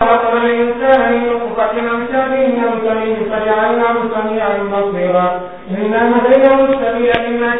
فَإِنَّ الْمُتَّقِينَ فِي جَنَّاتٍ وَنَعِيمٍ فَجَعَلْنَاهُ سَمِيعًا بَصِيرًا إِنَّا هَدَيْنَاهُ السَّبِيلَ إِمَّا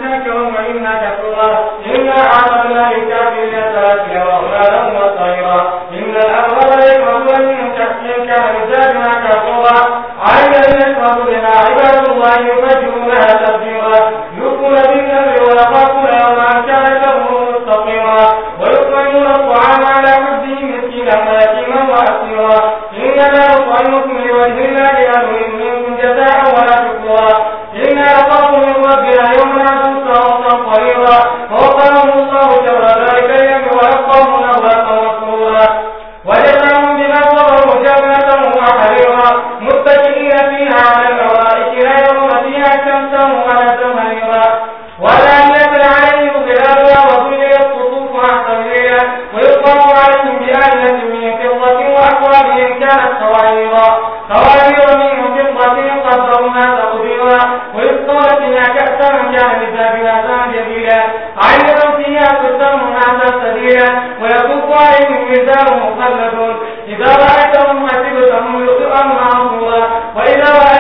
وإذا رأيتهم حسبتهم يطعم عن الله وإذا رأيتهم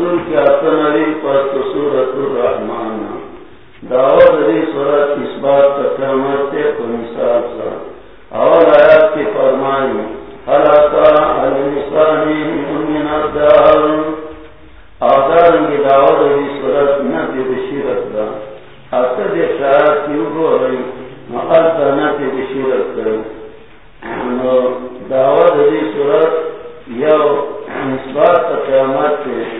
نزول کیا تنری پر تو سورت دعوت علی سورت اس بات کا قیامت کو مثال سا. اول آیات کی فرمائی حلاتا الانسانی من الدار. آدارن کی دعوت علی سورت نہ بشیرت دا. حتی دے شاعت کیوں گو رہی مقدر نہ بشیرت کرو دعوت علی سورت یو اس بات کا قیامت کے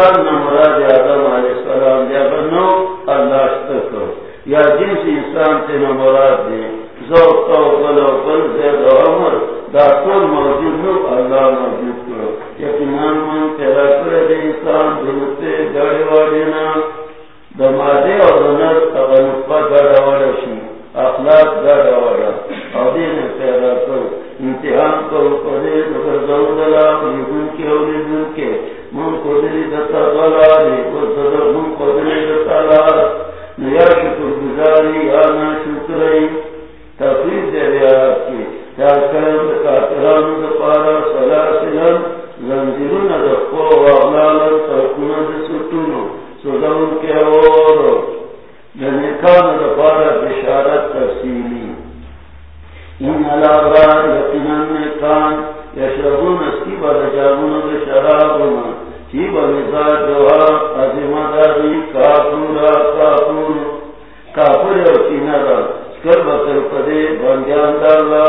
انسان نمراد آدم علیہ السلام یا بنو، اللہ اشتکو یا جنس انسان تے نمراد دے ذوق طور بشرابون چی با عظیمہ داری کافورا کافور کافور او چینا دا سکر پدے بندیان دارلا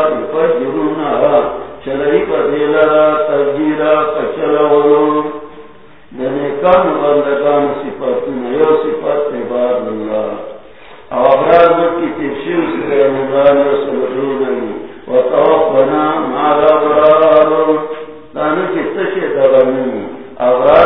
پدے لرا تجیرا بندگان صفت اللہ او سکر رسول روننی دانو تشی ابرار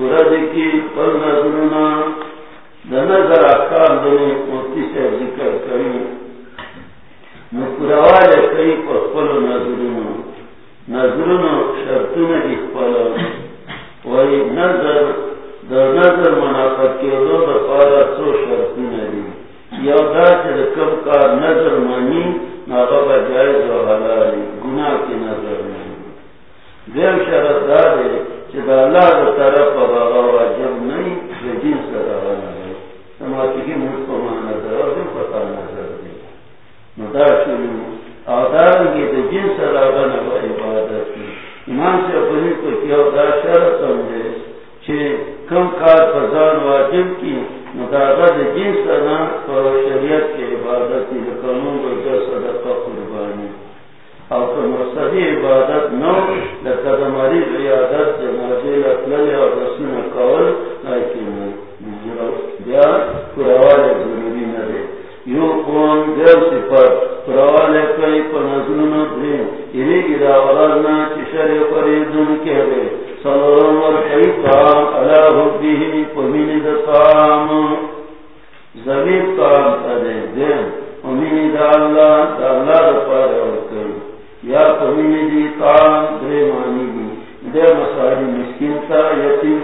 قرد نظرنا نظر اکام دنی قرطی سے ذکر کئی پر پل نظرنا نظرنا شرطنا وی نظر نظر کے دو سو شرطنا دی یو دا کم کار نظر مانی ناغا جائز و حلالی گناہ کی نظر مانی شرط دا دے چه دا اللہ دا طرف باغا واجب نہیں دا جنس دا غانا ہے سماتی کی مرکو نظر اور دیم پتا نظر دے ندا شروع آدارنگی دا جنس دا غانا با عبادت کی ایمان سے اپنی کو کیا دا شرط ہم دے چه کم کار پزان واجب کی مداغت جنس نا پر شریعت کے عبادت قانون کو صدقہ قربانی اور تو مقصدی عبادت نو لقد مریض عیادت ہے اور سا یتیم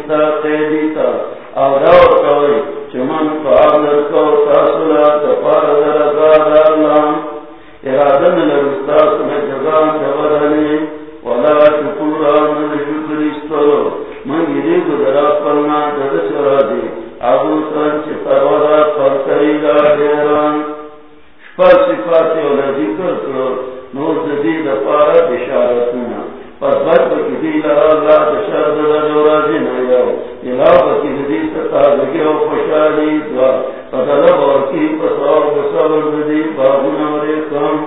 پر بچ نیاو علاوہ کی و خوشالی دعا اور کی پساو بسابر دی بابنا ریکم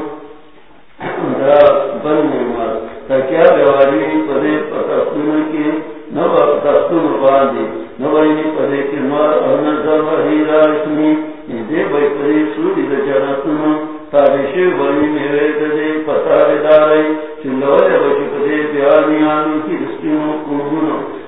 دا بن نعمت تکیا بیواری پدے پتختون کی نبا پتختون باندی نبا پدے کی اور نظر وحیرہ اسمی دے بھائی پدے سوری دا جنتون تاریشی بنی میرے دے پتارے دارے چلوے بچی پدے بیانی آنو کی دسپینو کنگونو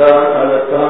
پدے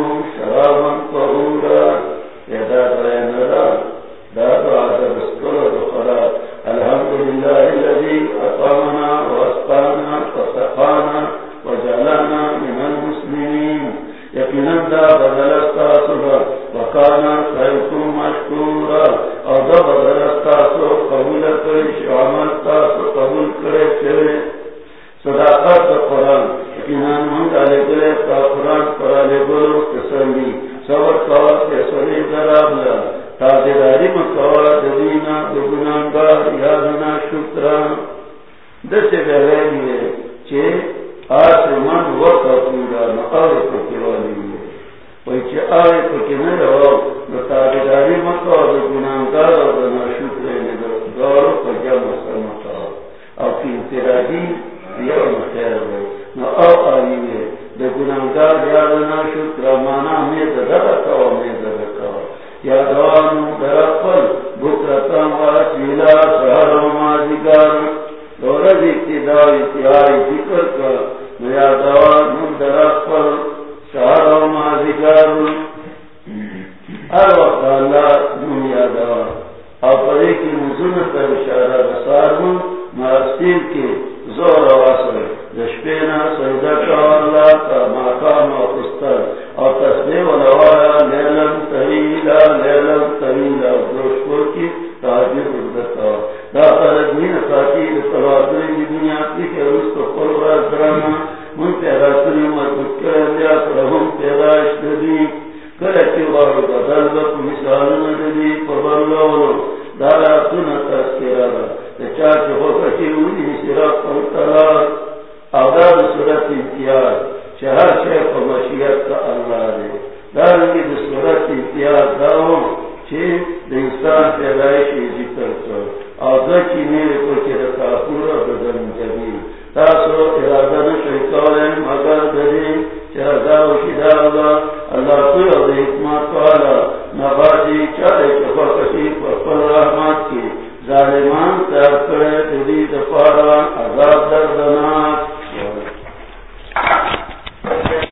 گلو تسلی صبر کوا تسلی درابلا تاجداری مکوا دلینا، دگنانگار، یادنا، شکران. دس گرے لیے چے آسمان وقت پورا نقاوی پکیوالی لیے. ویچے آوی پکی نرو تاجداری مکوا دگنانگار دنا شکرین دارو پجام سمکا او کی انترادی یو خیر وی. نو او آئیوے دے گناہگار یادنا شکر مانا مقام و